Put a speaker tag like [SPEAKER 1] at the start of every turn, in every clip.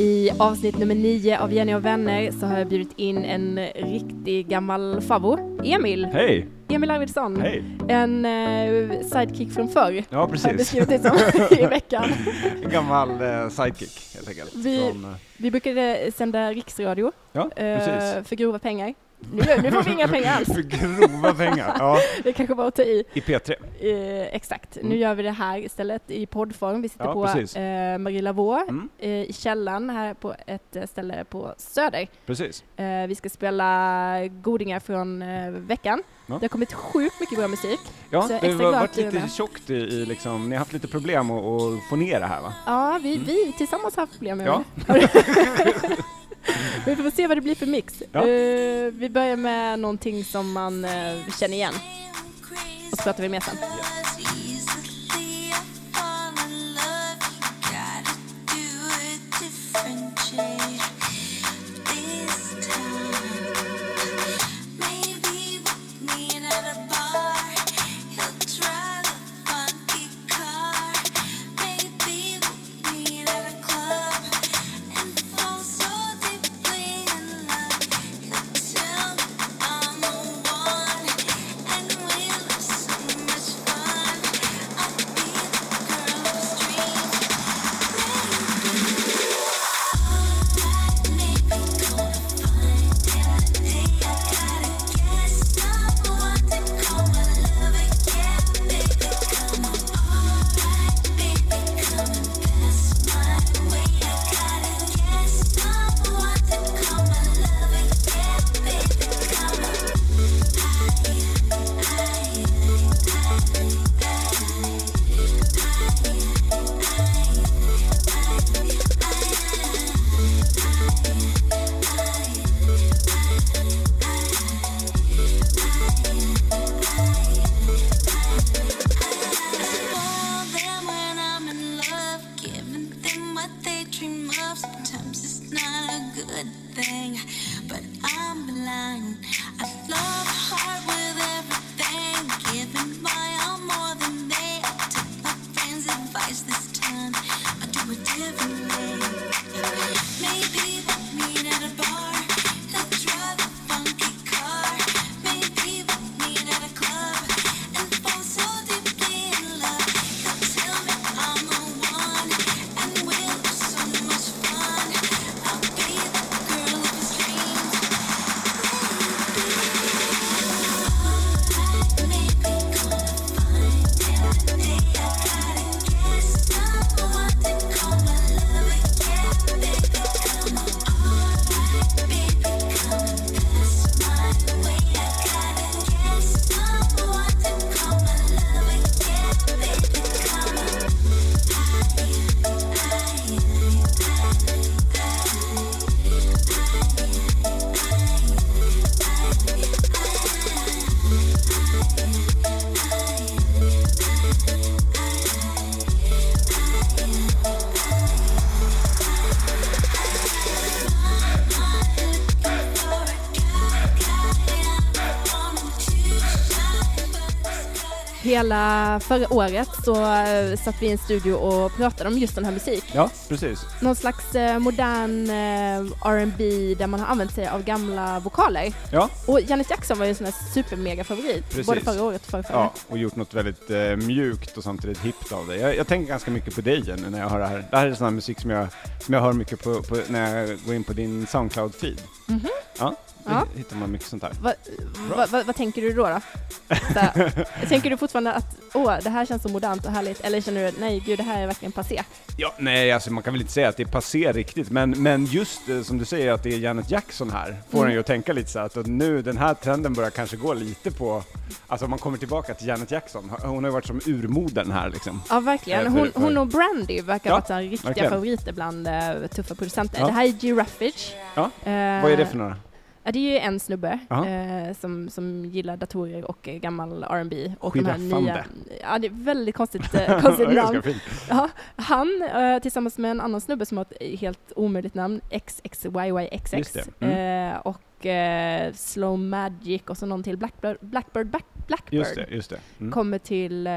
[SPEAKER 1] I avsnitt nummer nio av Jenny och vänner så har jag bjudit in en riktig gammal favvo, Emil.
[SPEAKER 2] Hej!
[SPEAKER 1] Emil Arvidsson.
[SPEAKER 2] Hej!
[SPEAKER 1] En uh, sidekick från förr.
[SPEAKER 2] Ja,
[SPEAKER 1] Har
[SPEAKER 2] precis.
[SPEAKER 1] beskrivit det som i veckan.
[SPEAKER 2] En gammal eh, sidekick, helt enkelt.
[SPEAKER 1] Vi-
[SPEAKER 2] Från, eh,
[SPEAKER 1] Vi brukade sända riksradio
[SPEAKER 2] ja, precis.
[SPEAKER 1] för grova pengar. Nu, nu får vi inga pengar alls.
[SPEAKER 2] Grova pengar. Ja,
[SPEAKER 1] Det kanske bara att ta i.
[SPEAKER 2] i P3.
[SPEAKER 1] Eh, exakt. Nu
[SPEAKER 2] Mm.
[SPEAKER 1] gör vi det här istället i poddform. Vi sitter
[SPEAKER 2] Ja,
[SPEAKER 1] på
[SPEAKER 2] precis.
[SPEAKER 1] eh, Marie Lavaux
[SPEAKER 2] Mm,
[SPEAKER 1] eh, i källaren här på ett eh, ställe på Söder.
[SPEAKER 2] precis.
[SPEAKER 1] Eh, vi ska spela godingar från eh, veckan.
[SPEAKER 2] Ja.
[SPEAKER 1] Det har kommit sjukt mycket bra musik.
[SPEAKER 2] Ja,
[SPEAKER 1] Så
[SPEAKER 2] det har varit lite tjockt i, i liksom, ni har haft lite problem att, att få ner det här va?
[SPEAKER 1] Ja, vi,
[SPEAKER 2] Mm.
[SPEAKER 1] vi tillsammans har haft problem med
[SPEAKER 2] Ja.
[SPEAKER 1] det. Vi får se vad det blir för mix.
[SPEAKER 2] Ja.
[SPEAKER 1] Eh, vi börjar med någonting som man eh, känner igen. Och så pratar vi mer sen.
[SPEAKER 3] Sometimes
[SPEAKER 1] Hela förra året så eh, satt vi i en studio och pratade om just den här musiken.
[SPEAKER 2] Ja, precis.
[SPEAKER 1] Någon slags eh, modern eh, R&B där man har använt sig av gamla vokaler.
[SPEAKER 2] Ja,
[SPEAKER 1] Och Janet Jackson var ju en sån här supermega favorit,
[SPEAKER 2] Precis.
[SPEAKER 1] både förra året och förra, förra.
[SPEAKER 2] ja, och gjort något väldigt eh, mjukt och samtidigt hippt av det. Jag, jag tänker ganska mycket på dig Jenny, när jag hör det här. Det här är sån här musik som jag, som jag hör mycket på, på när jag går in på din Soundcloud-feed.
[SPEAKER 1] Mhm.
[SPEAKER 2] Ja, då
[SPEAKER 1] Ja.
[SPEAKER 2] hittar man mycket sånt här.
[SPEAKER 1] Va, va, va, vad tänker du då? då? Så här, tänker du fortfarande att åh, det här känns så modernt och härligt, eller känner du nej, gud, det här är verkligen passé?
[SPEAKER 2] Ja, nej, alltså man kan väl inte säga att det är passé riktigt, men, men just eh, som du säger att det är Janet Jackson här, får
[SPEAKER 1] Mm.
[SPEAKER 2] en ju att tänka lite så här, att nu den här trenden börjar kanske gå lite på, alltså om man kommer tillbaka till Janet Jackson, hon har ju varit som urmodern här liksom.
[SPEAKER 1] Ja, verkligen.
[SPEAKER 2] Eh, för-
[SPEAKER 1] Hon,
[SPEAKER 2] för-
[SPEAKER 1] hon och Brandy verkar
[SPEAKER 2] Ja,
[SPEAKER 1] vara så här riktiga
[SPEAKER 2] verkligen.
[SPEAKER 1] favoriter bland eh, tuffa producenter.
[SPEAKER 2] Ja.
[SPEAKER 1] Det här är G. Ruffage.
[SPEAKER 2] Ja,
[SPEAKER 1] Eh,
[SPEAKER 2] Vad är det för några?
[SPEAKER 1] Ja, det är ju en snubbe eh, som, som gillar datorer och eh, gammal R&B och de här nya... Ja, det är väldigt konstigt, eh, konstigt namn. Ja, han eh, tillsammans med en annan snubbe som har ett helt omöjligt namn, XXYYXX.
[SPEAKER 2] Mm.
[SPEAKER 1] Och och eh, Slow Magic och så någon till, Blackbird, Blackbird, Black, Blackbird
[SPEAKER 2] Just det, just det. Mm.
[SPEAKER 1] kommer till eh,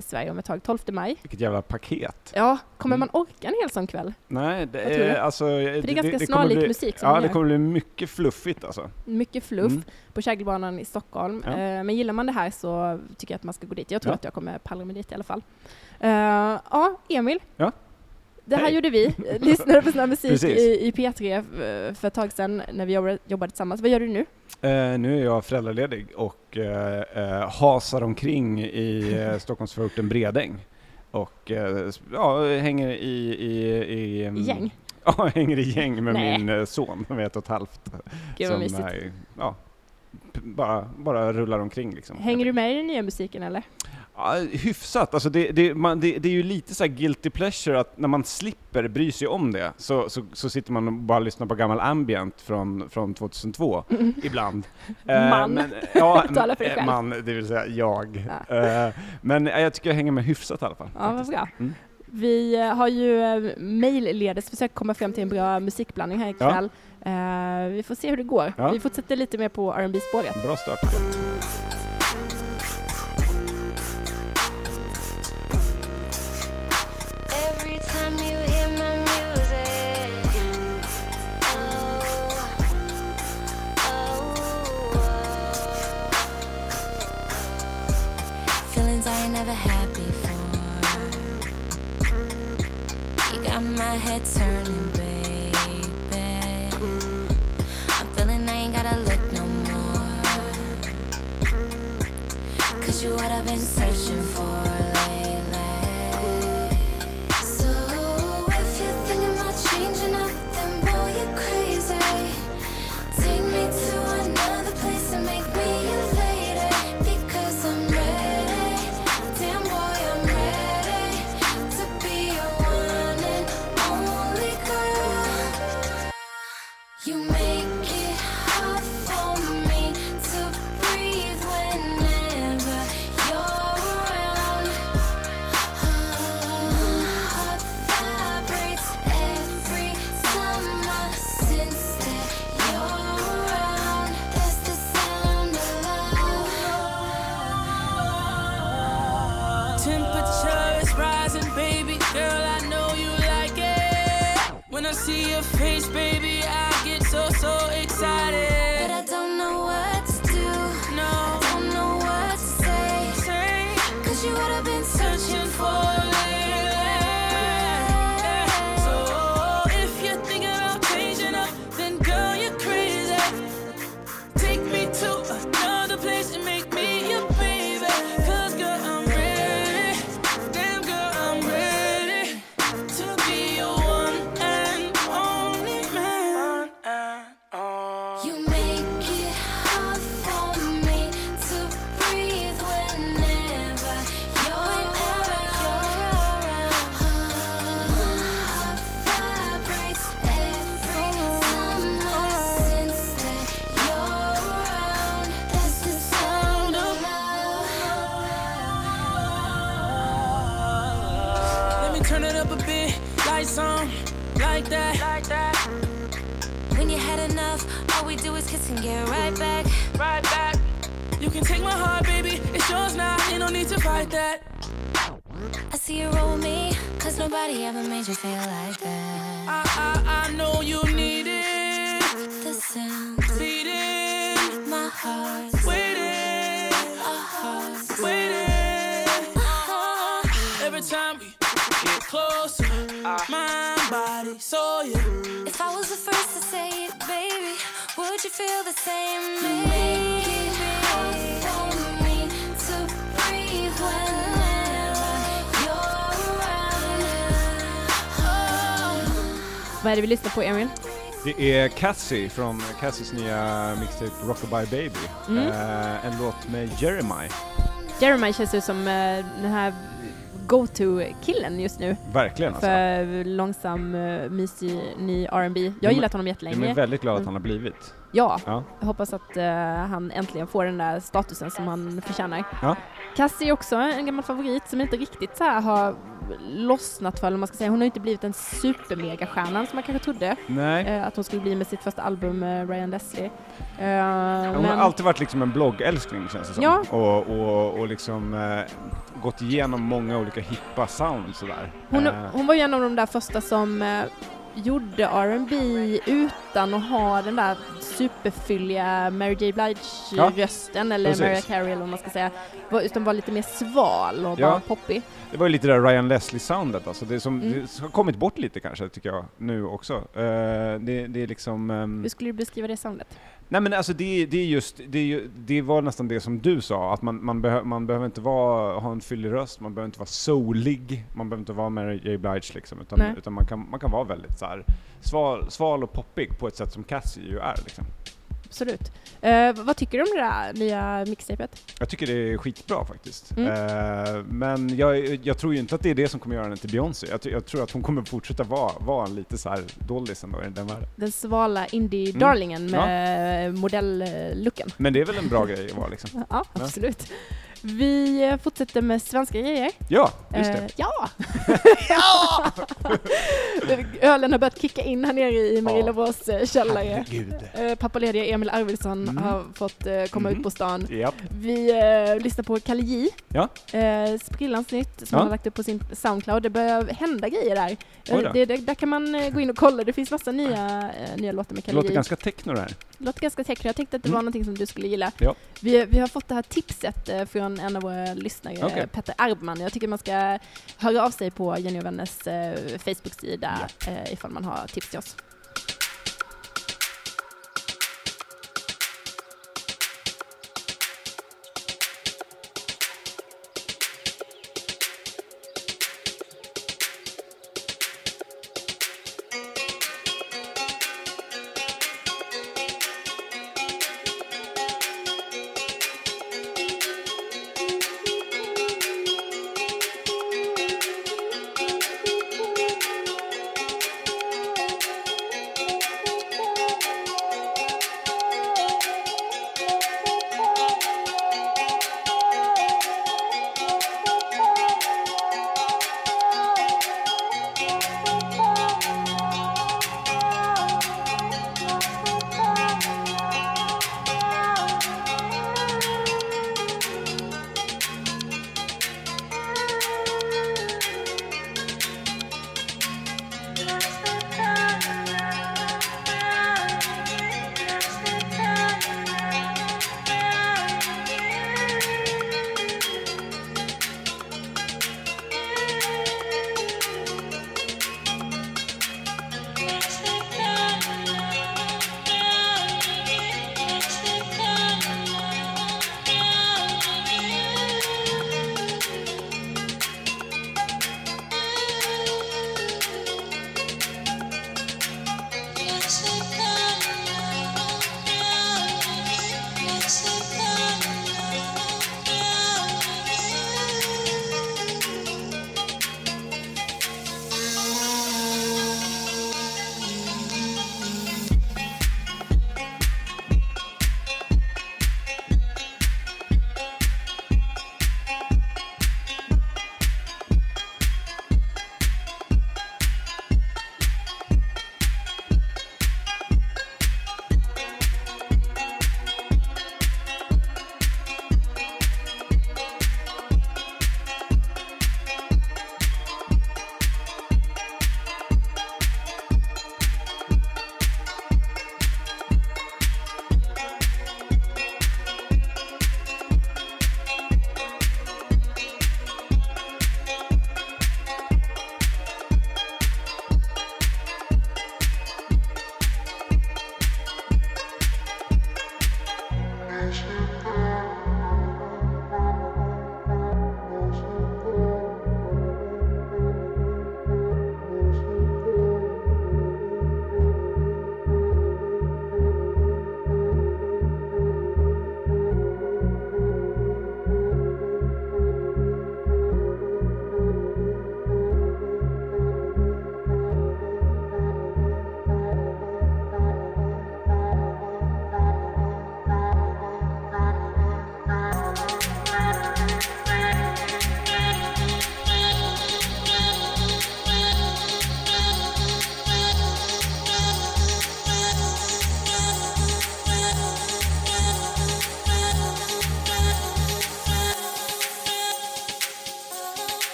[SPEAKER 1] Sverige om ett tag, 12 maj.
[SPEAKER 2] Vilket jävla paket.
[SPEAKER 1] Ja, kommer
[SPEAKER 2] Mm.
[SPEAKER 1] man orka en hel sån kväll?
[SPEAKER 2] Nej, det är alltså... För
[SPEAKER 1] det är ganska
[SPEAKER 2] kommer
[SPEAKER 1] snarlik
[SPEAKER 2] bli,
[SPEAKER 1] musik som
[SPEAKER 2] Ja,
[SPEAKER 1] de
[SPEAKER 2] det kommer bli mycket fluffigt alltså.
[SPEAKER 1] Mycket fluff
[SPEAKER 2] Mm.
[SPEAKER 1] på Kägelbanan i Stockholm.
[SPEAKER 2] Ja.
[SPEAKER 1] Eh, men gillar man det här så tycker jag att man ska gå dit. Jag tror
[SPEAKER 2] Ja.
[SPEAKER 1] att jag kommer pallra mig dit i alla fall. Eh, ja, Emil.
[SPEAKER 2] Ja.
[SPEAKER 1] Det här gjorde vi. Eh, Lyssnade på sån här musik
[SPEAKER 2] Precis.
[SPEAKER 1] i, i P3 f- för ett tag sedan när vi jobbade, jobbade tillsammans. Vad gör du nu?
[SPEAKER 2] Eh, nu är jag föräldraledig och eh, eh, hasar omkring i eh, Stockholmsförorten Bredäng. Och eh, ja, hänger i... i, i mm,
[SPEAKER 1] Gäng?
[SPEAKER 2] Ja, hänger i gäng med
[SPEAKER 1] Nej.
[SPEAKER 2] min eh, son som är ett och ett halvt.
[SPEAKER 1] Gud vad
[SPEAKER 2] som
[SPEAKER 1] mysigt.
[SPEAKER 2] är, ja, bara, bara rullar omkring liksom.
[SPEAKER 1] Hänger du med i den nya musiken eller?
[SPEAKER 2] Ja, hyfsat. Alltså det, det, man, det, det är ju lite så här guilty pleasure att när man slipper bry sig om det så, så, så sitter man och bara lyssnar på gammal ambient från, från 2002 ibland. Eh,
[SPEAKER 1] Man.
[SPEAKER 2] men, ja,
[SPEAKER 1] Tala för dig
[SPEAKER 2] eh,
[SPEAKER 1] själv.
[SPEAKER 2] man, det vill säga jag. Eh, men eh, jag tycker jag hänger med hyfsat i alla fall.
[SPEAKER 1] Ja, vad bra.
[SPEAKER 2] Mm.
[SPEAKER 1] Vi har ju mejlledes försökt komma fram till en bra musikblandning här ikväll. Eh, vi får se hur det går.
[SPEAKER 2] Ja.
[SPEAKER 1] Vi fortsätter lite mer på rb spåret
[SPEAKER 2] Bra start.
[SPEAKER 3] Head turning, kiss and get right back.
[SPEAKER 4] right back. You can take my heart, baby. It's yours now. Ain't no need to fight that.
[SPEAKER 3] I see you roll with me, cause nobody ever made you feel like that.
[SPEAKER 4] I, I, I know you need it.
[SPEAKER 3] The sound,
[SPEAKER 4] Beating,
[SPEAKER 3] my heart
[SPEAKER 4] waiting,
[SPEAKER 3] our hearts.
[SPEAKER 4] waiting.
[SPEAKER 3] Uh-huh.
[SPEAKER 4] Every time we get closer, mind, body, soul, yeah.
[SPEAKER 3] You feel the same? Make it hard for me to breathe whenever you're around.
[SPEAKER 1] Vad är det vi lyssnar på Emil?
[SPEAKER 2] Det är Cassie från Cassies nya mixtape Rockabye Baby.
[SPEAKER 1] Mm.
[SPEAKER 2] Eh, en låt med Jeremiah.
[SPEAKER 1] Jeremy känns ju som eh, den här go-to-killen just nu
[SPEAKER 2] Verkligen alltså.
[SPEAKER 1] för långsam, uh, mysig, ny R&B. Jag har
[SPEAKER 2] men-
[SPEAKER 1] gillat honom
[SPEAKER 2] Jag
[SPEAKER 1] jättelänge.
[SPEAKER 2] är väldigt glad att
[SPEAKER 1] Mm.
[SPEAKER 2] han har blivit.
[SPEAKER 1] Ja,
[SPEAKER 2] Ja.
[SPEAKER 1] jag hoppas att eh, han äntligen får den där statusen som han förtjänar.
[SPEAKER 2] Ja.
[SPEAKER 1] Cassie är också en gammal favorit som inte riktigt så har lossnat för, eller man ska säga. Hon har inte blivit en supermegastjärna som man kanske trodde eh, att hon skulle bli med sitt första album med Ryan Leslie. Eh,
[SPEAKER 2] Hon
[SPEAKER 1] men-
[SPEAKER 2] har alltid varit liksom en bloggälskling känns det som.
[SPEAKER 1] Ja.
[SPEAKER 2] Och, och, och liksom eh, gått igenom många olika hippa sound sådär.
[SPEAKER 1] Hon,
[SPEAKER 2] Eh,
[SPEAKER 1] hon var ju en av de där första som eh, gjorde R&B utan att ha den där superfylliga Mary J Blige-rösten, eller
[SPEAKER 2] precis.
[SPEAKER 1] Mariah Carey eller vad man ska säga, utan var lite mer sval och
[SPEAKER 2] Ja.
[SPEAKER 1] bara poppig.
[SPEAKER 2] Det var ju lite det där Ryan Leslie-soundet alltså. Det, som,
[SPEAKER 1] Mm.
[SPEAKER 2] det har kommit bort lite kanske, tycker jag, nu också. Eh, det, det är liksom... ehm,
[SPEAKER 1] Hur skulle du beskriva det soundet?
[SPEAKER 2] Nej men alltså det, det är just, det, det var nästan det som du sa, att man, man, behö, man behöver inte vara, ha en fyllig röst, man behöver inte vara soulig, man behöver inte vara Mary J Blige liksom, utan,
[SPEAKER 1] Nej.
[SPEAKER 2] utan man, kan, man kan vara väldigt så här sval, sval och poppig på ett sätt som Cassie ju är liksom.
[SPEAKER 1] Absolut. Eh, vad tycker du om det där nya mixtapet?
[SPEAKER 2] Jag tycker det är skitbra faktiskt.
[SPEAKER 1] Mm.
[SPEAKER 2] Eh, men jag, jag tror ju inte att det är det som kommer göra henne till Beyoncé. Jag, jag tror att hon kommer fortsätta vara, vara en lite så här doldis ändå i den världen.
[SPEAKER 1] Den svala
[SPEAKER 2] Mm.
[SPEAKER 1] indie-darlingen med modell-looken.
[SPEAKER 2] Men det är väl en bra grej att vara liksom.
[SPEAKER 1] Ja, absolut. Vi fortsätter med svenska grejer.
[SPEAKER 2] Ja, just det.
[SPEAKER 1] Eh, ja! Ölen har börjat kicka in här nere i Marielövås eh, källare. Eh, Pappalediga Emil Arvidsson
[SPEAKER 2] Mm.
[SPEAKER 1] har fått eh, komma
[SPEAKER 2] Mm.
[SPEAKER 1] ut på stan.
[SPEAKER 2] Japp.
[SPEAKER 1] Vi eh, lyssnar på Kalle J.
[SPEAKER 2] Ja.
[SPEAKER 1] Eh, Sprillans nytt som
[SPEAKER 2] Ja.
[SPEAKER 1] han har lagt upp på sin Soundcloud. Det börjar hända grejer där. Eh, det, det, där kan man gå in och kolla. Det finns massa nya, nya låtar med
[SPEAKER 2] Det
[SPEAKER 1] Kalle
[SPEAKER 2] låter
[SPEAKER 1] J.
[SPEAKER 2] ganska techno det här.
[SPEAKER 1] Det låter ganska techno. Jag tänkte att det
[SPEAKER 2] Mm.
[SPEAKER 1] var någonting som du skulle gilla.
[SPEAKER 2] Ja.
[SPEAKER 1] Vi, vi har fått det här tipset från en av våra lyssnare, eh, Petter Arbman. Jag tycker man ska höra av sig på Jenny och Vänners Facebook-sida eh, Eh, ifall man har tips till oss.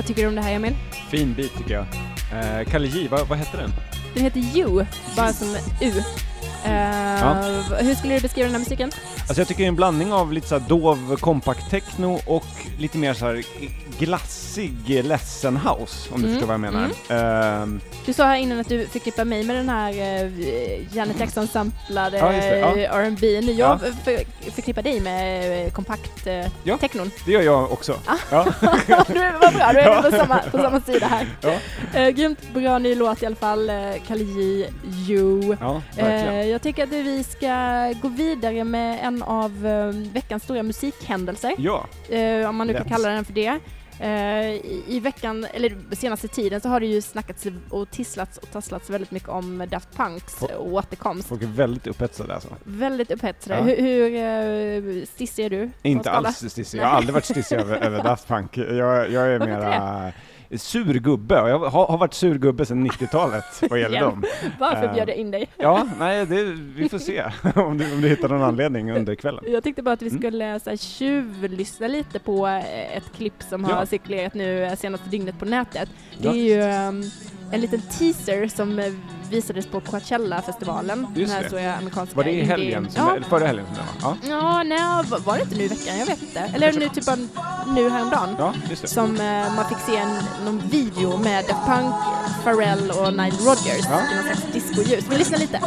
[SPEAKER 1] Vad tycker du om det här Emil?
[SPEAKER 2] Fin bit tycker jag. Eh, Kalle J, vad, vad hette den?
[SPEAKER 1] Den heter You, bara som U. Eh, Hur skulle du beskriva den här musiken?
[SPEAKER 2] Alltså jag tycker det är en blandning av lite så här dov kompakt techno och lite mer så här glassig ledsen house, om du
[SPEAKER 1] Mm,
[SPEAKER 2] förstår vad jag menar. Ehm,
[SPEAKER 1] Du sa här innan att du förknippar mig med den här uh, Janet Jackson-samplade
[SPEAKER 2] Ja, ja.
[SPEAKER 1] eh, R&B. Nu
[SPEAKER 2] Ja.
[SPEAKER 1] jag för, förknippar dig med eh, kompakt uh,
[SPEAKER 2] Ja.
[SPEAKER 1] technon.
[SPEAKER 2] det gör jag också.
[SPEAKER 1] Ah.
[SPEAKER 2] Ja.
[SPEAKER 1] du, vad bra, du är på, samma, på samma sida här.
[SPEAKER 2] Ja.
[SPEAKER 1] Eh, grymt bra ny låt i alla fall, uh, Kalle J, You. jag tycker att vi ska gå vidare med en av eh, veckans stora musikhändelser,
[SPEAKER 2] Ja,
[SPEAKER 1] eh, om man nu kan kalla den för det. Eh, i, veckan, eller senaste tiden, så har det ju snackats och tisslats och tasslats väldigt mycket om Daft Punks
[SPEAKER 2] Fo-
[SPEAKER 1] återkomst.
[SPEAKER 2] folk är väldigt upphetsade alltså.
[SPEAKER 1] Väldigt upphetsade.
[SPEAKER 2] Ja.
[SPEAKER 1] Hur, hur stissig är du? en
[SPEAKER 2] Inte alls stissig. Jag har aldrig varit stissig över, över Daft Punk. Jag, jag är mera sur gubbe, och jag har, har varit sur gubbe sedan 90-talet vad gäller dem.
[SPEAKER 1] Varför
[SPEAKER 2] Eh,
[SPEAKER 1] bjöd jag in dig?
[SPEAKER 2] Ja, nej, det, vi får se om du, om du hittar någon anledning under kvällen.
[SPEAKER 1] Jag tänkte bara att vi
[SPEAKER 2] Mm.
[SPEAKER 1] skulle så här, tjuvlyssna lite på eh, ett klipp som
[SPEAKER 2] Ja.
[SPEAKER 1] har cirkulerat nu eh, senaste dygnet på nätet. Det
[SPEAKER 2] Ja.
[SPEAKER 1] är ju ehm, en liten teaser som visades på Coachella-festivalen.
[SPEAKER 2] Just
[SPEAKER 1] den här
[SPEAKER 2] det.
[SPEAKER 1] amerikanska
[SPEAKER 2] Var det i helgen? Som,
[SPEAKER 1] Ja.
[SPEAKER 2] eller Förra helgen som det var? Ja,
[SPEAKER 1] ja, nej, var- det inte nu i veckan? Jag vet inte. Eller nu typ av, nu häromdagen.
[SPEAKER 2] ja just det.
[SPEAKER 1] Som eh, man fick se en, någon video med Daft Punk, Pharrell och Nile Rodgers
[SPEAKER 2] Ja.
[SPEAKER 1] i någon slags discoljus. Vi lyssnar lite.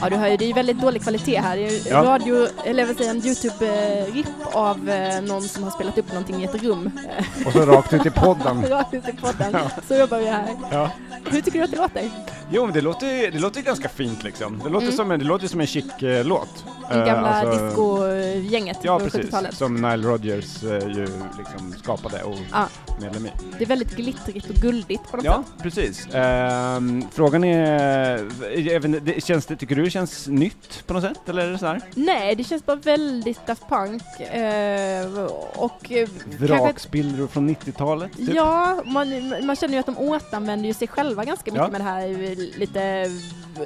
[SPEAKER 1] Ja, du hör ju, det är väldigt dålig kvalitet här. Det är
[SPEAKER 2] Ja.
[SPEAKER 1] radio, eller vad säger en Youtube-ripp av eh, någon som har spelat upp någonting i ett rum.
[SPEAKER 2] Och så rakt ut i podden.
[SPEAKER 1] Rakt ut i podden. Så jobbar vi här.
[SPEAKER 2] Ja.
[SPEAKER 1] Hur tycker du att det låter?
[SPEAKER 2] Jo, men det låter, det låter ganska fint liksom. Det låter,
[SPEAKER 1] Mm.
[SPEAKER 2] som, en, det låter som en chic-låt.
[SPEAKER 1] Det gamla disco-gänget
[SPEAKER 2] Eh, Ja,
[SPEAKER 1] på
[SPEAKER 2] precis.
[SPEAKER 1] 70-talet.
[SPEAKER 2] Som Nile Rodgers eh, ju liksom skapade och
[SPEAKER 1] Ja.
[SPEAKER 2] Medlem i.
[SPEAKER 1] Det är väldigt glittrigt och guldigt på något
[SPEAKER 2] Ja,
[SPEAKER 1] sätt.
[SPEAKER 2] precis. Ehm, frågan är, jag vet inte, det känns det, tycker du det känns nytt på något sätt, eller är det så här?
[SPEAKER 1] Nej, det känns bara väldigt Daft Punk. Eh, och eh, kanske...
[SPEAKER 2] Vrakspillror från 90-talet? Typ?
[SPEAKER 1] Ja, man, man känner ju att de återanvänder ju sig själva ganska mycket
[SPEAKER 2] Ja.
[SPEAKER 1] med det här eh, lite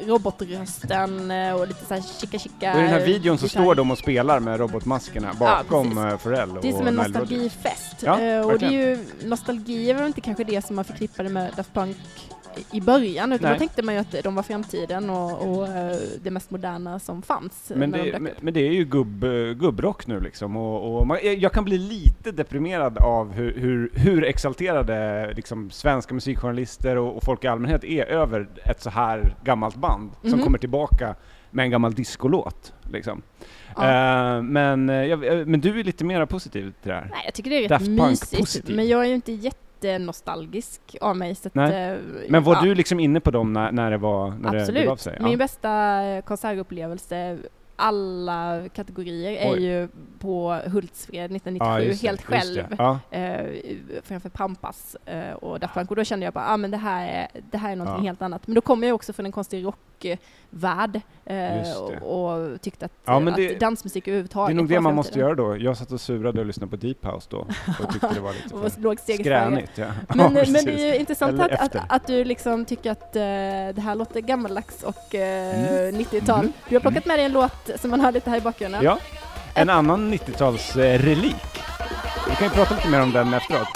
[SPEAKER 1] robotrösten eh, och lite så här chica chica
[SPEAKER 2] Och i den här videon så
[SPEAKER 1] gitarr.
[SPEAKER 2] står de och spelar med robotmaskerna bakom
[SPEAKER 1] precis.
[SPEAKER 2] eh, Pharrell och
[SPEAKER 1] Det är som en
[SPEAKER 2] Nile Rodgers.
[SPEAKER 1] nostalgifest.
[SPEAKER 2] Ja,
[SPEAKER 1] Eh, och det är
[SPEAKER 2] verkligen.
[SPEAKER 1] ju, nostalgi är väl inte kanske det som man förknippade med Daft Punk i början, utan
[SPEAKER 2] Nej.
[SPEAKER 1] då tänkte man ju att de var framtiden och, och eh, det mest moderna som fanns.
[SPEAKER 2] Men
[SPEAKER 1] de
[SPEAKER 2] det,
[SPEAKER 1] dök
[SPEAKER 2] men, det är ju gubb, gubbrock nu liksom och, och man, jag- kan bli lite deprimerad av hur, hur, hur exalterade liksom, svenska musikjournalister och, och folk i allmänhet är över ett så här gammalt band som
[SPEAKER 1] Mhm.
[SPEAKER 2] kommer tillbaka med en gammal discolåt. Liksom.
[SPEAKER 1] Ja.
[SPEAKER 2] Eh, men, eh, jag, men du är lite mer positiv till det här?
[SPEAKER 1] Nej, jag tycker det är rätt
[SPEAKER 2] Daft
[SPEAKER 1] mysigt,
[SPEAKER 2] positiv.
[SPEAKER 1] men jag är ju inte jättenostalgisk av mig. Så att,
[SPEAKER 2] Nej.
[SPEAKER 1] eh,
[SPEAKER 2] Men var
[SPEAKER 1] ja.
[SPEAKER 2] du liksom inne på dem när, när det var, när det
[SPEAKER 1] Absolut.
[SPEAKER 2] begav sig?
[SPEAKER 1] Min
[SPEAKER 2] Ja.
[SPEAKER 1] bästa eh, konsertupplevelse alla kategorier är
[SPEAKER 2] Oj.
[SPEAKER 1] ju på Hultsfred 1997,
[SPEAKER 2] Ja, det,
[SPEAKER 1] helt
[SPEAKER 2] det.
[SPEAKER 1] själv.
[SPEAKER 2] Ja.
[SPEAKER 1] Eh, framför Pampas eh, och Daft Punk och då kände jag bara, ah, men det här är, det här är någonting
[SPEAKER 2] Ja.
[SPEAKER 1] helt annat. Men då kommer jag också från en konstig rockvärld eh,
[SPEAKER 2] det.
[SPEAKER 1] och, tyckte att,
[SPEAKER 2] Ja,
[SPEAKER 1] att
[SPEAKER 2] det-
[SPEAKER 1] dansmusik
[SPEAKER 2] Det
[SPEAKER 1] överhuvudtaget
[SPEAKER 2] är nog det man måste göra då. Jag satt och surade och lyssnade på Deep House då och tyckte det var lite för skränigt. Ja.
[SPEAKER 1] Men,
[SPEAKER 2] Ja,
[SPEAKER 1] men det är ju intressant att, att, att du liksom tycker att eh, det här låter gammaldags och eh,
[SPEAKER 2] Mm.
[SPEAKER 1] 90-tal.
[SPEAKER 2] Mhm.
[SPEAKER 1] Du har plockat med dig en låt som man hör lite här i bakgrunden.
[SPEAKER 2] Ja, en annan 90-talsrelik. Vi kan ju prata lite mer om den efteråt.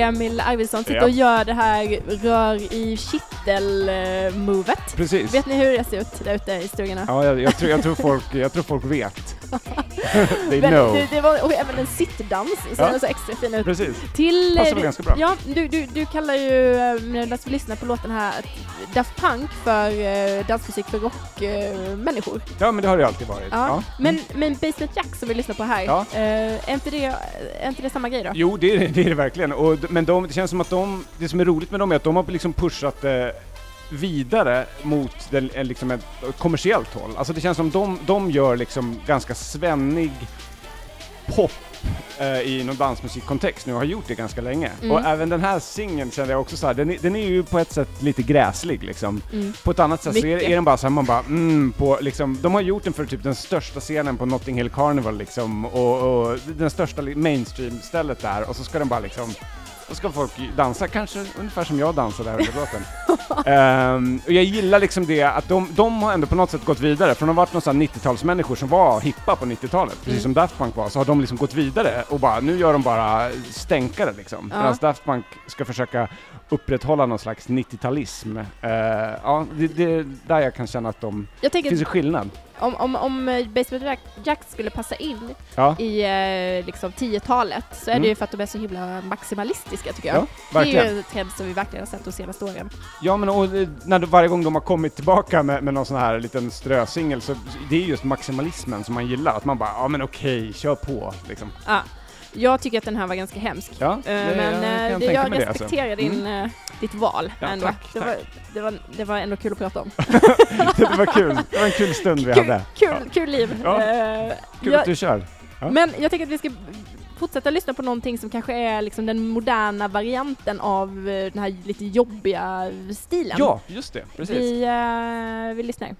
[SPEAKER 1] Emil Arvidsson sitter
[SPEAKER 2] Ja.
[SPEAKER 1] och gör det här rör i kittel-movet.
[SPEAKER 2] Precis.
[SPEAKER 1] Vet ni hur det ser ut där ute i stugorna?
[SPEAKER 2] Ja, jag, jag, tror, jag, tror folk, jag tror folk vet. They
[SPEAKER 1] Men
[SPEAKER 2] know.
[SPEAKER 1] det, det var och även en sittdans, så
[SPEAKER 2] Ja.
[SPEAKER 1] så extra fin ut.
[SPEAKER 2] Precis.
[SPEAKER 1] Till...
[SPEAKER 2] Passar
[SPEAKER 1] eh,
[SPEAKER 2] väl ganska bra.
[SPEAKER 1] Ja, du, du, du kallar ju, eh, när vi lyssnar på låten här, Daft Punk för eh, dansmusik för rockmänniskor.
[SPEAKER 2] Ja, men det har det alltid varit.
[SPEAKER 1] Ja. Men, men Basement Jack som vi lyssnar på här,
[SPEAKER 2] Ja.
[SPEAKER 1] eh, är, inte det, är inte det samma grej då?
[SPEAKER 2] Jo, det är det, är det verkligen. Och, men de, det känns som att de, det som är roligt med dem är att de har liksom pushat det vidare mot den, en, liksom ett kommersiellt håll. Alltså det känns som de, de gör liksom ganska svennig pop eh, i någon dansmusikkontext nu och har gjort det ganska länge.
[SPEAKER 1] Mm.
[SPEAKER 2] Och även den här singeln kände jag också så här, den, är- den är ju på ett sätt lite gräslig liksom.
[SPEAKER 1] Mm.
[SPEAKER 2] På ett annat sätt så är,
[SPEAKER 1] Mycket.
[SPEAKER 2] är den bara så här, man bara mm, på liksom, de har gjort den för typ den största scenen på Notting Hill Carnival liksom, och, och den största mainstream-stället där, och så ska den bara liksom, då ska folk dansa, kanske ungefär som jag dansade här under låten. Ehm, och jag gillar liksom det att de, de har ändå på något sätt gått vidare, från att ha varit här 90-talsmänniskor som var hippa på 90-talet, precis
[SPEAKER 1] Mm.
[SPEAKER 2] som Daft Punk var, så har de liksom gått vidare och bara, nu gör de bara stänkare liksom.
[SPEAKER 1] Ja.
[SPEAKER 2] Medan Daft Punk ska försöka upprätthålla någon slags 90-talism. Eh, ja, det, det är där jag kan känna att de,
[SPEAKER 1] Jag
[SPEAKER 2] det
[SPEAKER 1] tänker
[SPEAKER 2] finns en skillnad.
[SPEAKER 1] Om, om, om eh, Basement Jack, skulle passa in
[SPEAKER 2] Ja,
[SPEAKER 1] i eh, liksom 10-talet så är
[SPEAKER 2] Mm.
[SPEAKER 1] det ju för att de är så himla maximalistiska tycker jag.
[SPEAKER 2] ja
[SPEAKER 1] det är ju en trend som vi verkligen har sett de senaste åren.
[SPEAKER 2] Ja men och, eh, när, varje gång de har kommit tillbaka med, med någon sån här liten strösingel så det är just maximalismen som man gillar, att man bara ja men okej, kör på liksom.
[SPEAKER 1] Ja. Jag tycker att den här var ganska hemsk.
[SPEAKER 2] Ja,
[SPEAKER 1] Eh,
[SPEAKER 2] det-
[SPEAKER 1] men
[SPEAKER 2] jag
[SPEAKER 1] eh, det, jag
[SPEAKER 2] alltså.
[SPEAKER 1] respekterar din, eh, ditt val
[SPEAKER 2] Ja,
[SPEAKER 1] ändå.
[SPEAKER 2] tack,
[SPEAKER 1] det,
[SPEAKER 2] tack.
[SPEAKER 1] Var, det, var, det var ändå kul att prata om.
[SPEAKER 2] det var kul, det var en kul stund vi
[SPEAKER 1] Kul,
[SPEAKER 2] hade.
[SPEAKER 1] kul,
[SPEAKER 2] Ja.
[SPEAKER 1] kul liv.
[SPEAKER 2] Ja.
[SPEAKER 1] Eh,
[SPEAKER 2] Kul
[SPEAKER 1] jag-
[SPEAKER 2] att du kör. Ja.
[SPEAKER 1] Men jag tänker att vi ska fortsätta lyssna på någonting som kanske är liksom den moderna varianten av den här lite jobbiga stilen.
[SPEAKER 2] Ja, just det, precis.
[SPEAKER 1] Vi, eh, vi lyssnar.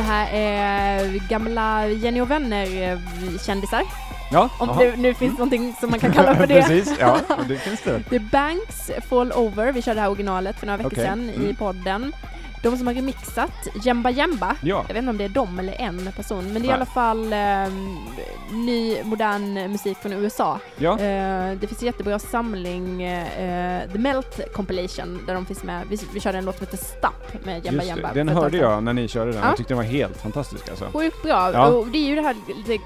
[SPEAKER 1] Här är gamla Jenny och vänner-kändisar.
[SPEAKER 2] Ja,
[SPEAKER 1] Om det nu finns någonting som man kan kalla för det.
[SPEAKER 2] Precis, ja, det finns det.
[SPEAKER 1] Det är Banks Fall Over, vi körde det här originalet för några veckor
[SPEAKER 2] Okej,
[SPEAKER 1] sedan
[SPEAKER 2] mm.
[SPEAKER 1] i podden. De som har remixat Jemba Jemba,
[SPEAKER 2] Ja,
[SPEAKER 1] jag vet inte om det är de eller en person, men det är i
[SPEAKER 2] Nej.
[SPEAKER 1] alla fall ehm, ny modern musik från USA.
[SPEAKER 2] ja.
[SPEAKER 1] Eh, det finns en jättebra samling, eh, The Melt Compilation, där de finns med. Vi, vi körde en låt som heter Stapp med Jemba
[SPEAKER 2] Just.
[SPEAKER 1] Jemba.
[SPEAKER 2] Den hörde jag när ni körde den.
[SPEAKER 1] Ja.
[SPEAKER 2] Jag tyckte den var helt fantastisk alltså.
[SPEAKER 1] Sjukt bra. Och det är ju det här lite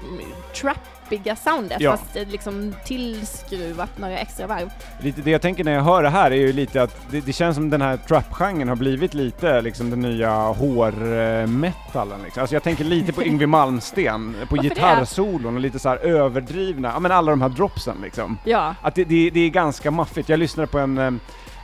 [SPEAKER 1] trappiga soundet,
[SPEAKER 2] Ja.
[SPEAKER 1] fast liksom tillskruvat några extra varv.
[SPEAKER 2] Lite det jag tänker när jag hör det här är ju lite att det, det känns som den här trap-genren har blivit lite liksom den nya hårmetallen liksom. Alltså jag tänker lite på Yngwie Malmsteen, på gitarrsolon och lite så här överdrivna, ja men alla de här dropsen liksom.
[SPEAKER 1] Ja,
[SPEAKER 2] Att det, det, det är ganska maffigt. Jag lyssnade på en, eh,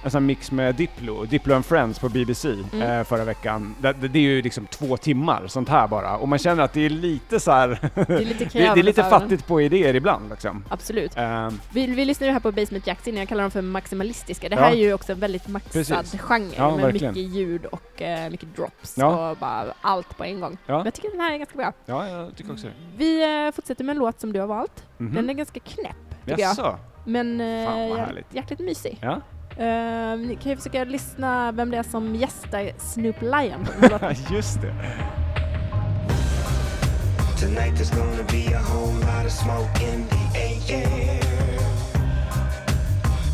[SPEAKER 2] en sån mix med Diplo, Diplo and Friends på BBC
[SPEAKER 1] Mm.
[SPEAKER 2] eh, förra veckan. Det, det, är ju liksom två timmar sånt här bara, och man känner att det är lite så här
[SPEAKER 1] det är lite
[SPEAKER 2] det, är lite fattigt på idéer ibland liksom.
[SPEAKER 1] Absolut.
[SPEAKER 2] Eh,
[SPEAKER 1] Vi, vi lyssnar ju här på Basement Jacks innan jag kallar dem för maximalistiska. Det
[SPEAKER 2] Ja.
[SPEAKER 1] här är ju också en väldigt maxad
[SPEAKER 2] Precis.
[SPEAKER 1] genre
[SPEAKER 2] Ja,
[SPEAKER 1] med
[SPEAKER 2] verkligen.
[SPEAKER 1] mycket ljud och eh, mycket drops
[SPEAKER 2] Ja.
[SPEAKER 1] och bara allt på en gång.
[SPEAKER 2] Ja.
[SPEAKER 1] Men jag tycker den här är ganska bra.
[SPEAKER 2] ja, jag tycker också det.
[SPEAKER 1] Vi eh, fortsätter med en låt som du har valt.
[SPEAKER 2] Mhm.
[SPEAKER 1] Den är ganska knäpp tycker jag.
[SPEAKER 2] Jaså?
[SPEAKER 1] Men eh, jäkligt mysig.
[SPEAKER 2] Ja.
[SPEAKER 1] Eh, ni kan ju försöka lyssna vem det är som gästar Snoop Lion.
[SPEAKER 2] Just det.
[SPEAKER 5] Tonight there's gonna be a whole lot of smoke in the air.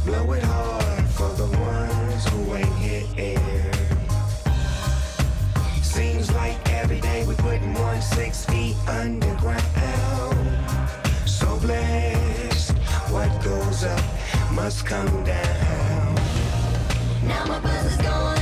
[SPEAKER 5] Blow it hard for the ones who ain't here. Seems like every day we're putting one six feet underground. So blessed, what goes up must come down.
[SPEAKER 3] Now my buzz is gone.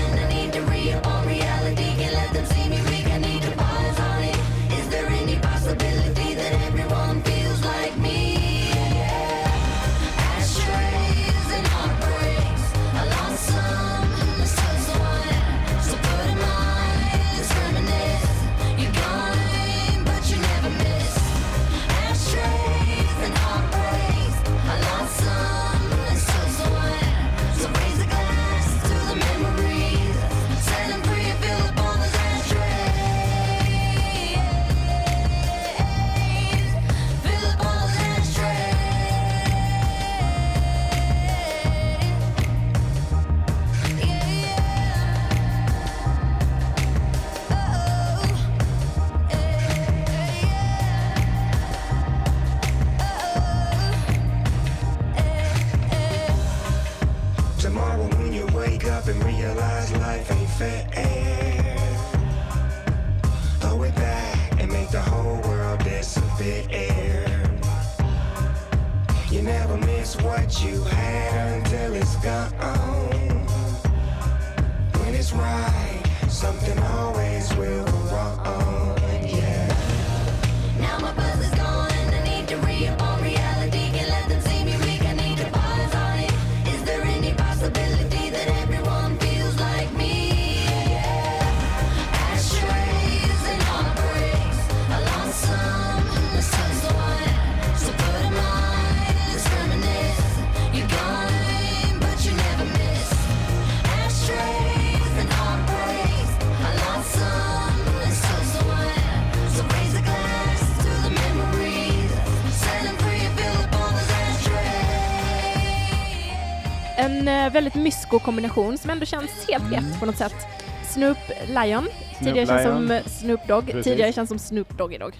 [SPEAKER 1] Väldigt mysko-kombination som ändå känns helt rätt på något sätt. Snoop Lion, tidigare känns som Snoop Dogg,
[SPEAKER 2] Precis.
[SPEAKER 1] tidigare känns som Snoop Dogg.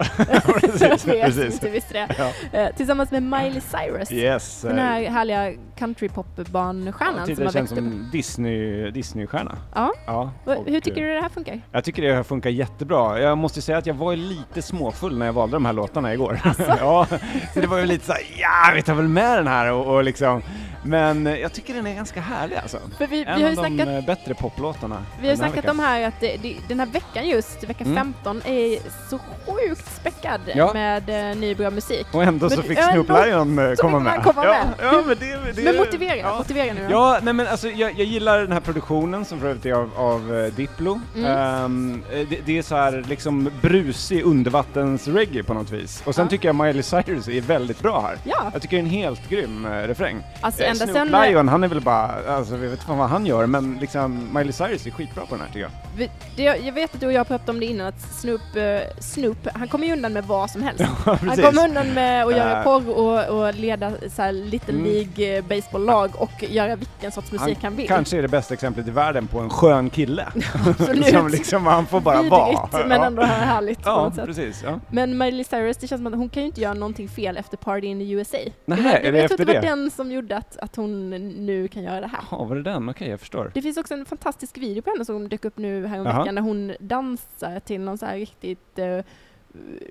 [SPEAKER 2] precis,
[SPEAKER 1] som
[SPEAKER 2] precis.
[SPEAKER 1] inte visste det.
[SPEAKER 2] Ja.
[SPEAKER 1] Eh, tillsammans med Miley Cyrus,
[SPEAKER 2] Yes.
[SPEAKER 1] den här härliga countrypop-barnstjärnan som
[SPEAKER 2] tidigare
[SPEAKER 1] har
[SPEAKER 2] känns
[SPEAKER 1] växt upp.
[SPEAKER 2] som Disney, Disney-stjärna.
[SPEAKER 1] Ja.
[SPEAKER 2] Ja, och,
[SPEAKER 1] Hur tycker
[SPEAKER 2] eh,
[SPEAKER 1] du det här funkar?
[SPEAKER 2] Jag tycker det funkar jättebra. Jag måste säga att jag var lite småfull när jag valde de här låtarna igår.
[SPEAKER 1] Alltså?
[SPEAKER 2] ja, så det var ju lite såhär, ja vi tar väl med den här och, och liksom. Men jag tycker den är ganska härlig alltså.
[SPEAKER 1] För vi,
[SPEAKER 2] En
[SPEAKER 1] vi har
[SPEAKER 2] av de
[SPEAKER 1] snackat,
[SPEAKER 2] bättre poplåtarna.
[SPEAKER 1] vi har
[SPEAKER 2] här
[SPEAKER 1] snackat om här att det, det, den här veckan just, vecka
[SPEAKER 2] Mm.
[SPEAKER 1] 15, är så sjukt späckad
[SPEAKER 2] Ja.
[SPEAKER 1] med eh, ny bra musik.
[SPEAKER 2] Och ändå så
[SPEAKER 1] Men
[SPEAKER 2] fick
[SPEAKER 1] ändå
[SPEAKER 2] Snoop Lion eh,
[SPEAKER 1] så
[SPEAKER 2] komma
[SPEAKER 1] fick
[SPEAKER 2] med.
[SPEAKER 1] han komma
[SPEAKER 2] ja,
[SPEAKER 1] med.
[SPEAKER 2] Ja, men det, det
[SPEAKER 1] Men motivera,
[SPEAKER 2] ja.
[SPEAKER 1] motivera nu då.
[SPEAKER 2] Ja, nej men alltså jag, jag gillar den här produktionen som för övrigt är av, av eh, Diplo.
[SPEAKER 1] Mm.
[SPEAKER 2] Eh, det, det är så här liksom brusig undervattens-reggae på något vis. Och sen
[SPEAKER 1] Ja.
[SPEAKER 2] tycker jag Miley Cyrus är väldigt bra här.
[SPEAKER 1] Ja,
[SPEAKER 2] Jag tycker det är en helt grym eh, refräng.
[SPEAKER 1] alltså ända
[SPEAKER 2] Snoop
[SPEAKER 1] sen...
[SPEAKER 2] Lion, han är väl bara, alltså jag vet inte vad han gör, men liksom Miley Cyrus är skitbra på den här tycker jag.
[SPEAKER 1] Vi- Det, jag vet att du och jag pratade om det innan, att Snoop, eh, Snoop han kommer ju undan med vad som helst. han
[SPEAKER 2] precis.
[SPEAKER 1] kommer undan med att göra
[SPEAKER 2] Eh.
[SPEAKER 1] porr och, och leda så här Little
[SPEAKER 2] Mm.
[SPEAKER 1] League eh, baseballlag och göra vilken sorts musik han, vill.
[SPEAKER 2] Kanske är det bästa exemplet i världen på en skön kille. Som liksom, han får bara
[SPEAKER 1] Vidrigt,
[SPEAKER 2] vara.
[SPEAKER 1] men
[SPEAKER 2] Ja.
[SPEAKER 1] ändå härligt på
[SPEAKER 2] Ja,
[SPEAKER 1] något sätt.
[SPEAKER 2] precis. Ja.
[SPEAKER 1] Men Miley Cyrus, det känns som att hon kan ju inte göra någonting fel efter Party in the USA.
[SPEAKER 2] Nej,
[SPEAKER 1] var-
[SPEAKER 2] är det
[SPEAKER 1] jag tror
[SPEAKER 2] efter
[SPEAKER 1] det var
[SPEAKER 2] det?
[SPEAKER 1] den som gjorde att, att hon nu kan göra det här.
[SPEAKER 2] Jaha, var det den? Okej, jag förstår.
[SPEAKER 1] Det finns också en fantastisk video på henne som dök upp nu häromveckan där hon dansar till någon så här riktigt, eh,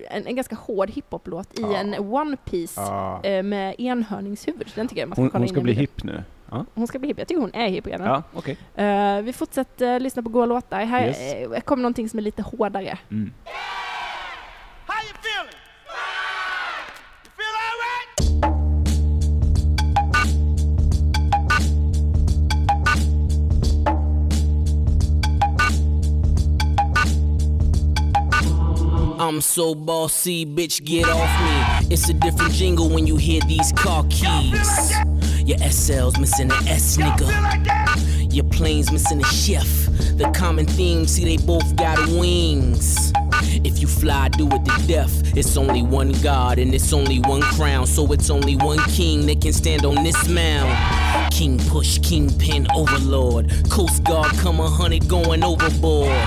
[SPEAKER 1] en, en ganska hård hiphop-låt i
[SPEAKER 2] Ja.
[SPEAKER 1] en One Piece
[SPEAKER 2] Ja.
[SPEAKER 1] eh, med enhörningshuvud. Den tycker jag man ska
[SPEAKER 2] Hon,
[SPEAKER 1] kolla
[SPEAKER 2] hon
[SPEAKER 1] in
[SPEAKER 2] ska
[SPEAKER 1] i
[SPEAKER 2] bli hipp nu. Ja,
[SPEAKER 1] Hon ska bli hipp. Jag tycker hon är hipp redan.
[SPEAKER 2] ja okej.
[SPEAKER 1] Eh, vi fortsätter eh, lyssna på goa låtar. Här
[SPEAKER 2] Yes.
[SPEAKER 1] eh, kommer någonting som är lite hårdare.
[SPEAKER 2] Mm.
[SPEAKER 6] I'm so bossy, bitch, get off me. It's a different jingle when you hear these car keys. Your SL's missing the S, nigga. Your plane's missing a chef. The common theme, see, they both got wings. If you fly, do it to death. It's only one God and it's only one crown. So it's only one king that can stand on this mound. King push, kingpin, overlord. Coast Guard come a hundred going overboard.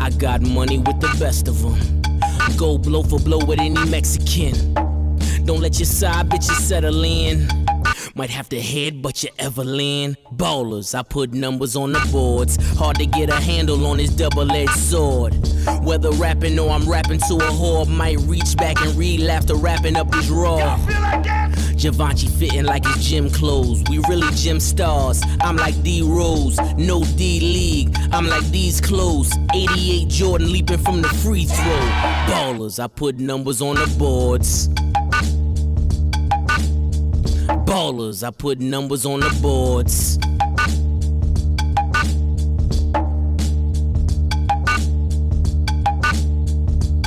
[SPEAKER 6] I got money with the best of them. Go blow for blow with any Mexican. Don't let your side bitches settle in. Might have to headbutt your Evelyn. Ballers, I put numbers on the boards. Hard to get a handle on this double edged sword. Whether rapping or I'm rapping to a whore, might reach back and read after wrapping up this raw. Givenchy fitting like his gym clothes. We really gym stars. I'm like D Rose, no D League. I'm like these clothes. 88 Jordan leaping from the free throw. Ballers, I put numbers on the boards. Ballers, I put numbers on the boards.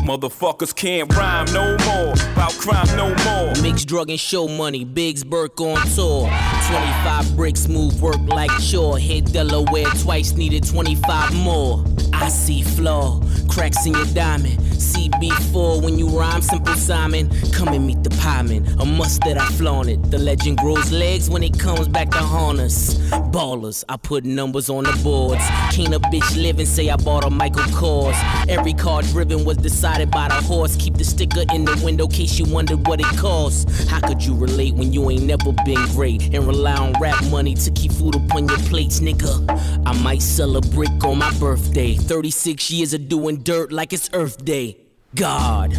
[SPEAKER 7] Motherfuckers can't rhyme no more. About crime no more.
[SPEAKER 6] Mix drug and show money, Biggs Burke on tour. 25 bricks move work like chore. Hit Delaware twice, needed 25 more. I see flaw, cracks in your diamond. CB4 when you rhyme, simple Simon. Come and meet the pieman, a must that I flaunt it. The legend grows legs when it comes back to haunt us. Ballers, I put numbers on the boards. Can't a bitch live and say I bought a Michael Kors. Every car driven was decided by the horse. Keep the sticker in the window case you wondered what it costs. How could you relate when you ain't never been great and rely on rap money to keep food upon your plates, nigga? I might sell a brick on my birthday. 36 years of doing dirt like it's Earth Day. God.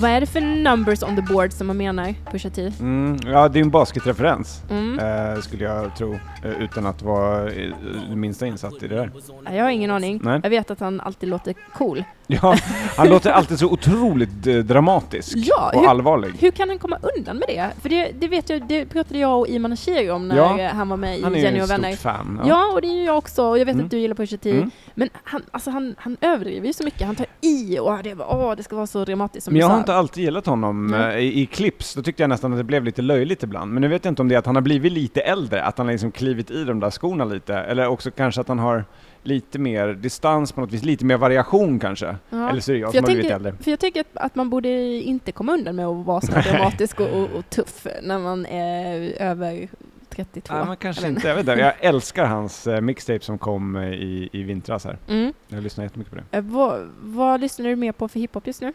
[SPEAKER 1] Vad är det för numbers on the board som man menar, Pusha T?
[SPEAKER 2] Mm, ja, det är en basketreferens,
[SPEAKER 1] Mm.
[SPEAKER 2] eh, skulle jag tro, eh, utan att vara eh, minsta insatt i det där.
[SPEAKER 1] Ja, Jag har ingen aning.
[SPEAKER 2] Nej.
[SPEAKER 1] Jag vet att han alltid låter cool.
[SPEAKER 2] Ja, han låter alltid så otroligt eh, dramatisk
[SPEAKER 1] Ja,
[SPEAKER 2] och
[SPEAKER 1] hur-
[SPEAKER 2] allvarlig.
[SPEAKER 1] Hur kan han komma undan med det? För det, det vet jag, det pratade jag och Iman Shiri om när
[SPEAKER 2] Ja,
[SPEAKER 1] han var med i
[SPEAKER 2] Han är ju
[SPEAKER 1] Jenny
[SPEAKER 2] ett
[SPEAKER 1] och vänner.
[SPEAKER 2] stort fan.
[SPEAKER 1] Ja. och det är ju jag också. Och jag vet
[SPEAKER 2] Mm.
[SPEAKER 1] att du gillar Pusha T.
[SPEAKER 2] Mm.
[SPEAKER 1] Men han, alltså han, han överdriver ju så mycket. Han tar i och det, var, åh, det ska vara så dramatiskt som
[SPEAKER 2] Men jag har inte alltid gillat honom eh, i, i clips, då tyckte jag nästan att det blev lite löjligt ibland. Men nu vet jag inte om det är att han har blivit lite äldre, att han har liksom klivit i de där skorna lite, eller också kanske att han har lite mer distans på något vis, lite mer variation kanske.
[SPEAKER 1] Ja.
[SPEAKER 2] Eller så är det jag
[SPEAKER 1] För
[SPEAKER 2] som
[SPEAKER 1] jag,
[SPEAKER 2] har blivit äldre.
[SPEAKER 1] för jag tänker att, man borde inte komma undan med att vara så dramatisk och, och, och tuff när man är över 32.
[SPEAKER 2] Ja, men kanske inte, jag vet inte. Jag älskar hans eh, mixtape som kom eh, i, i vintras här.
[SPEAKER 1] Mm.
[SPEAKER 2] Jag lyssnar jättemycket på det.
[SPEAKER 1] Eh, vad, vad lyssnar du mer på för hiphop just nu?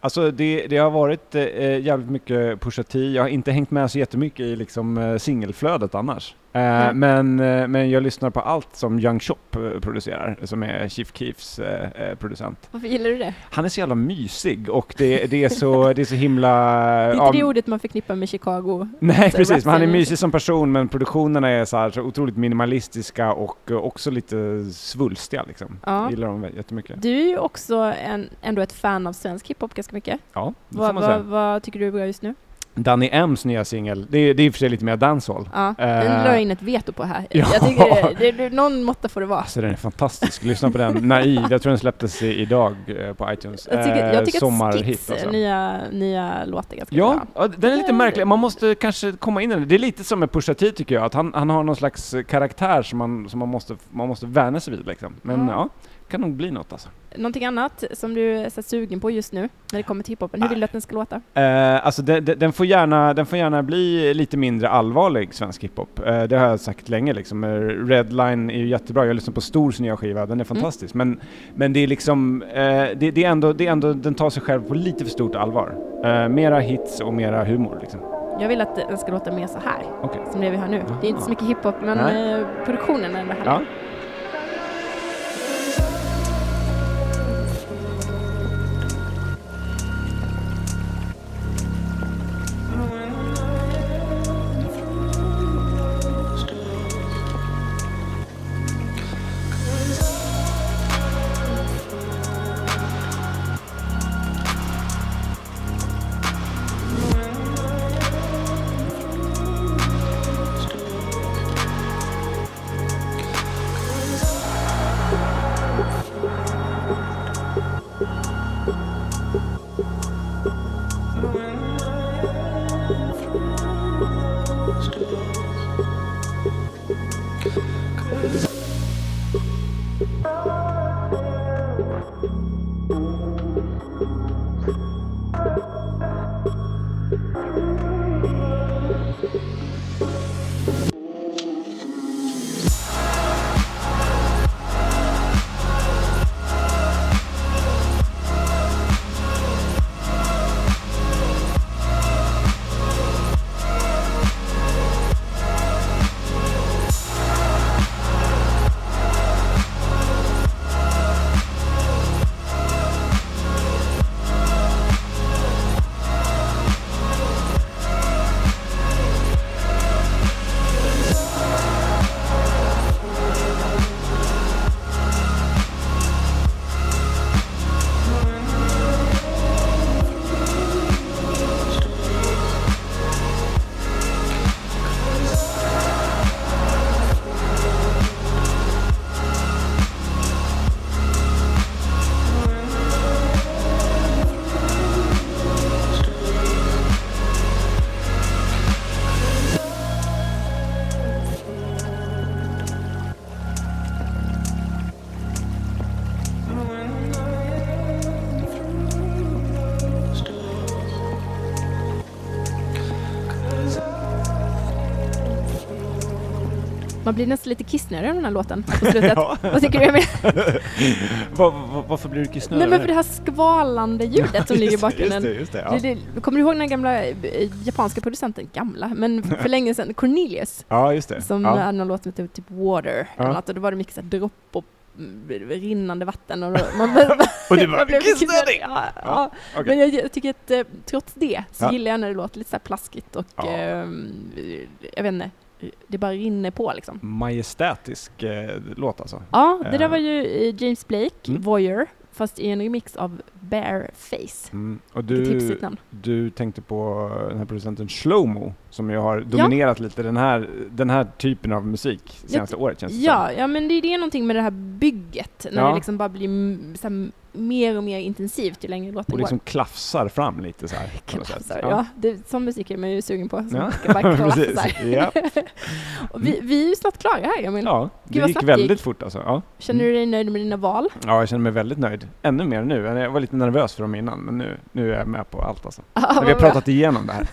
[SPEAKER 2] Alltså det, det har varit jävligt mycket Pusha T. Jag har inte hängt med så jättemycket i liksom singelflödet annars.
[SPEAKER 1] Nej.
[SPEAKER 2] men, eh, men jag lyssnar på allt som Young Chop eh, producerar, som är Chief Keefs producent.
[SPEAKER 1] Varför gillar du det?
[SPEAKER 2] Han är så jävla mysig och det, det, är, så, det är så himla...
[SPEAKER 1] Det är
[SPEAKER 2] ja,
[SPEAKER 1] inte det ordet man förknippar med Chicago.
[SPEAKER 2] Nej
[SPEAKER 1] Så
[SPEAKER 2] precis, men han är mysig som person men produktionerna är så, här, så otroligt minimalistiska och också lite svulstiga liksom.
[SPEAKER 1] Ja.
[SPEAKER 2] Jag gillar dem jättemycket.
[SPEAKER 1] Du är ju också en, ändå ett fan av svensk hiphop ganska mycket.
[SPEAKER 2] Ja, det får
[SPEAKER 1] Vad,
[SPEAKER 2] man säga.
[SPEAKER 1] vad, vad tycker du är bra just nu?
[SPEAKER 2] Danny M's nya singel, det, är- det är i och för sig lite mer dancehall.
[SPEAKER 1] Ja, den
[SPEAKER 2] Eh,
[SPEAKER 1] la jag in ett veto på här.
[SPEAKER 2] ja.
[SPEAKER 1] Jag tycker det, det, någon måtta får det vara.
[SPEAKER 2] Alltså den är fantastisk, lyssna på den. Naiv, jag tror den släpptes i, idag eh, på iTunes.
[SPEAKER 1] Jag tycker,
[SPEAKER 2] Eh,
[SPEAKER 1] jag tycker att
[SPEAKER 2] sommarhit
[SPEAKER 1] Skits
[SPEAKER 2] alltså.
[SPEAKER 1] nya, nya låt är ganska
[SPEAKER 2] Ja,
[SPEAKER 1] bra.
[SPEAKER 2] ja, den är lite märklig. Man måste kanske komma in i den. Det är lite som med Pusha T tycker jag, att han, han har någon slags eh, karaktär som man, som man, måste, man måste vänja sig vid liksom. Men
[SPEAKER 1] Ja.
[SPEAKER 2] ja, kan nog bli något alltså.
[SPEAKER 1] Någonting annat som du är så sugen på just nu när det kommer till hiphopen? Hur vill du att den ska låta?
[SPEAKER 2] Eh, alltså den, den, den, får gärna, den får gärna bli lite mindre allvarlig, svensk hiphop. Eh, det har jag sagt länge liksom. Eh, Redline är ju jättebra, jag lyssnar på Stors nya skiva, den är fantastisk. Men, men det är liksom, eh, det, det, är ändå, det är ändå, den tar sig själv på lite för stort allvar. Eh, mera hits och mera humor liksom.
[SPEAKER 1] Jag vill att den ska låta mer så här,
[SPEAKER 2] Okej.
[SPEAKER 1] som det vi har nu. Det är inte så mycket hiphop, men
[SPEAKER 2] Nej.
[SPEAKER 1] eh, produktionen är ändå härlig.
[SPEAKER 2] Ja.
[SPEAKER 1] Man blir nästan lite kissnödig av den här låten på slutet.
[SPEAKER 2] Ja.
[SPEAKER 1] Vad tycker du Emil?
[SPEAKER 2] Var, var, varför blir du kissnödig?
[SPEAKER 1] Nej men för det här skvalande ljudet som ligger i bakgrunden.
[SPEAKER 2] Just det, just det, ja.
[SPEAKER 1] Det, det, kommer du ihåg den gamla eh, japanska producenten, gamla, men för länge sedan, Cornelius,
[SPEAKER 2] ja, just det.
[SPEAKER 1] som
[SPEAKER 2] ja.
[SPEAKER 1] hade någon låt som hette typ Water,
[SPEAKER 2] Ja.
[SPEAKER 1] något, och då var det mycket så här dropp och mm, rinnande vatten och då, man,
[SPEAKER 2] Och du bara, "Kissnödig!"
[SPEAKER 1] Ja, ja.
[SPEAKER 2] Ja, okej.
[SPEAKER 1] Men jag, jag tycker att eh, trots det så
[SPEAKER 2] Ja.
[SPEAKER 1] gillar jag när det låter lite så plaskigt och ehm, jag vet inte, det bara rinner på liksom.
[SPEAKER 2] Majestätisk eh, låt alltså.
[SPEAKER 1] Ja, det där
[SPEAKER 2] Eh.
[SPEAKER 1] var ju eh, James Blake,
[SPEAKER 2] Mm.
[SPEAKER 1] Voyeur, fast i en remix av Bareface.
[SPEAKER 2] Mm. Och du, du tänkte på den här producenten Slowmo som ju har dominerat lite den här, den här typen av musik senaste året känns det
[SPEAKER 1] Ja, ja, men det, det är någonting med det här bygget, när
[SPEAKER 2] Ja.
[SPEAKER 1] det liksom bara blir här, mer och mer intensivt ju längre låten
[SPEAKER 2] Och
[SPEAKER 1] går.
[SPEAKER 2] liksom klafsar fram lite så här.
[SPEAKER 1] Klafsar, ja. det, sån musik är man ju sugen på. Som
[SPEAKER 2] Ja.
[SPEAKER 1] bara klafsar.
[SPEAKER 2] ja.
[SPEAKER 1] och vi, vi är ju snart klara här Emil.
[SPEAKER 2] Ja,
[SPEAKER 1] Gud,
[SPEAKER 2] det
[SPEAKER 1] vad
[SPEAKER 2] gick
[SPEAKER 1] det
[SPEAKER 2] väldigt
[SPEAKER 1] gick.
[SPEAKER 2] fort alltså. Ja.
[SPEAKER 1] Känner du dig nöjd med dina val?
[SPEAKER 2] ja, jag känner mig väldigt nöjd. Ännu mer nu. Jag var lite nervös för dem innan, men nu, nu är jag med på allt alltså.
[SPEAKER 1] Ah,
[SPEAKER 2] vi har
[SPEAKER 1] bra.
[SPEAKER 2] pratat igenom det här.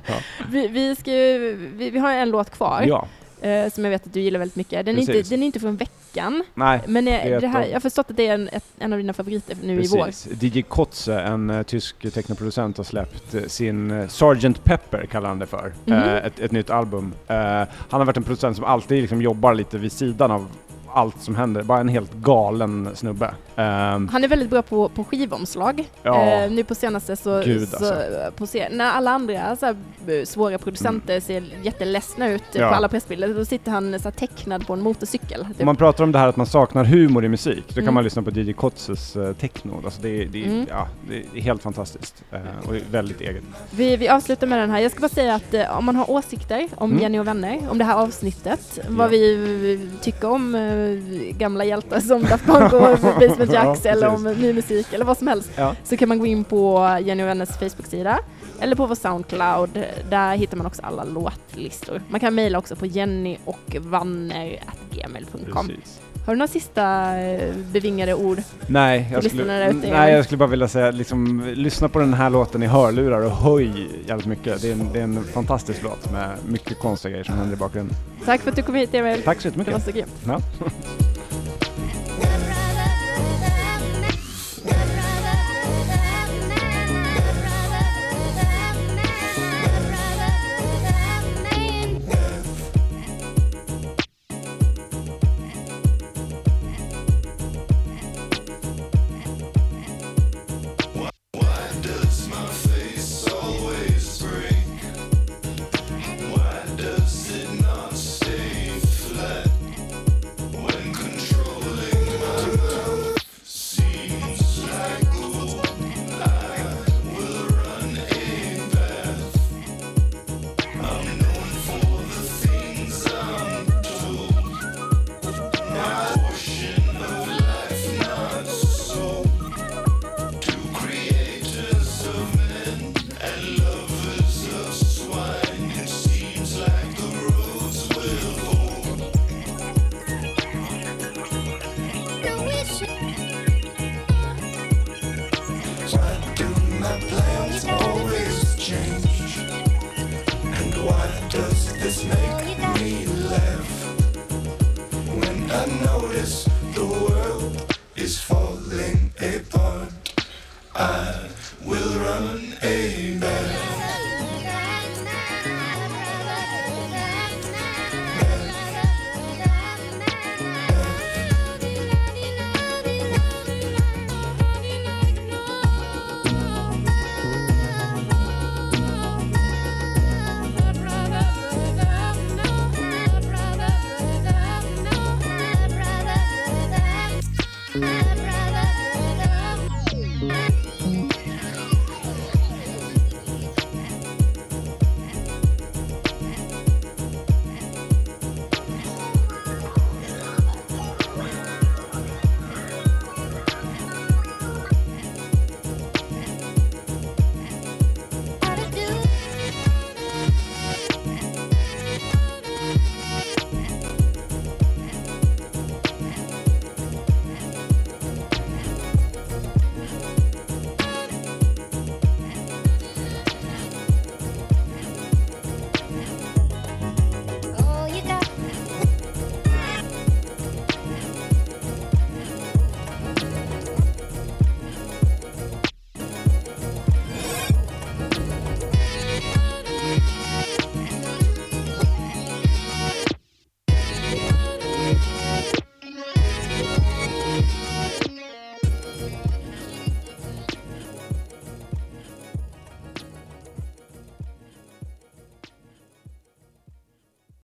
[SPEAKER 1] vi, vi, ska vi, vi har en låt kvar
[SPEAKER 2] Ja,
[SPEAKER 1] eh, som jag vet att du gillar väldigt mycket. Den är, inte,
[SPEAKER 2] Precis.
[SPEAKER 1] den är inte från veckan,
[SPEAKER 2] nej.
[SPEAKER 1] men eh,
[SPEAKER 2] det
[SPEAKER 1] här, jag har förstått att det är en, ett, en av dina favoriter nu i vår.
[SPEAKER 2] Precis. DJ Kotze, en uh, tysk technoproducent, har släppt eh, sin uh, Sgt. Pepper, kallar han det för.
[SPEAKER 1] Mhm.
[SPEAKER 2] Eh, ett, ett nytt album. Han har varit en producent som alltid liksom jobbar lite vid sidan av allt som händer. Bara en helt galen snubbe. Ehm,
[SPEAKER 1] Han är väldigt bra på, på skivomslag.
[SPEAKER 2] Ja.
[SPEAKER 1] Eh, nu på senaste så,
[SPEAKER 2] Gud,
[SPEAKER 1] så
[SPEAKER 2] alltså.
[SPEAKER 1] på se, när alla andra så här, eh, svåra producenter ser jätteledsna ut
[SPEAKER 2] Ja.
[SPEAKER 1] på alla pressbilder, då sitter han så här, tecknad på en motorcykel. Typ.
[SPEAKER 2] Om man pratar om det här att man saknar humor i musik, då kan
[SPEAKER 1] Mm.
[SPEAKER 2] man lyssna på DJ Kotses uh, techno. Alltså det, är- det,
[SPEAKER 1] Mm.
[SPEAKER 2] ja, det är helt fantastiskt. Eh, och väldigt eget.
[SPEAKER 1] Vi, vi avslutar med den här. Jag ska bara säga att eh, om man har åsikter om
[SPEAKER 2] Mm.
[SPEAKER 1] Jenny och vänner, om det här avsnittet, vad vi, vi tycker om gamla hjältar som Daft Punk och Basement
[SPEAKER 2] Ja,
[SPEAKER 1] Jacks eller om ny musik eller vad som helst,
[SPEAKER 2] Ja.
[SPEAKER 1] så kan man gå in på Jenny och vänners Facebook-sida eller på vår Soundcloud. Där hittar man också alla låtlistor. Man kan mejla också på jennyochvanner.gmail.com. Har du några sista eh, bevingade ord?
[SPEAKER 2] Nej, jag skulle, nej, jag skulle bara vilja säga liksom, lyssna på den här låten i hörlurar och höj jävligt mycket. Det är en, det är en fantastisk låt med mycket konstiga grejer som händer i bakgrunden.
[SPEAKER 1] Tack för att du kom hit Emil.
[SPEAKER 2] Tack så
[SPEAKER 1] Det var
[SPEAKER 2] jättemycket.
[SPEAKER 1] så grymt.
[SPEAKER 2] Ja.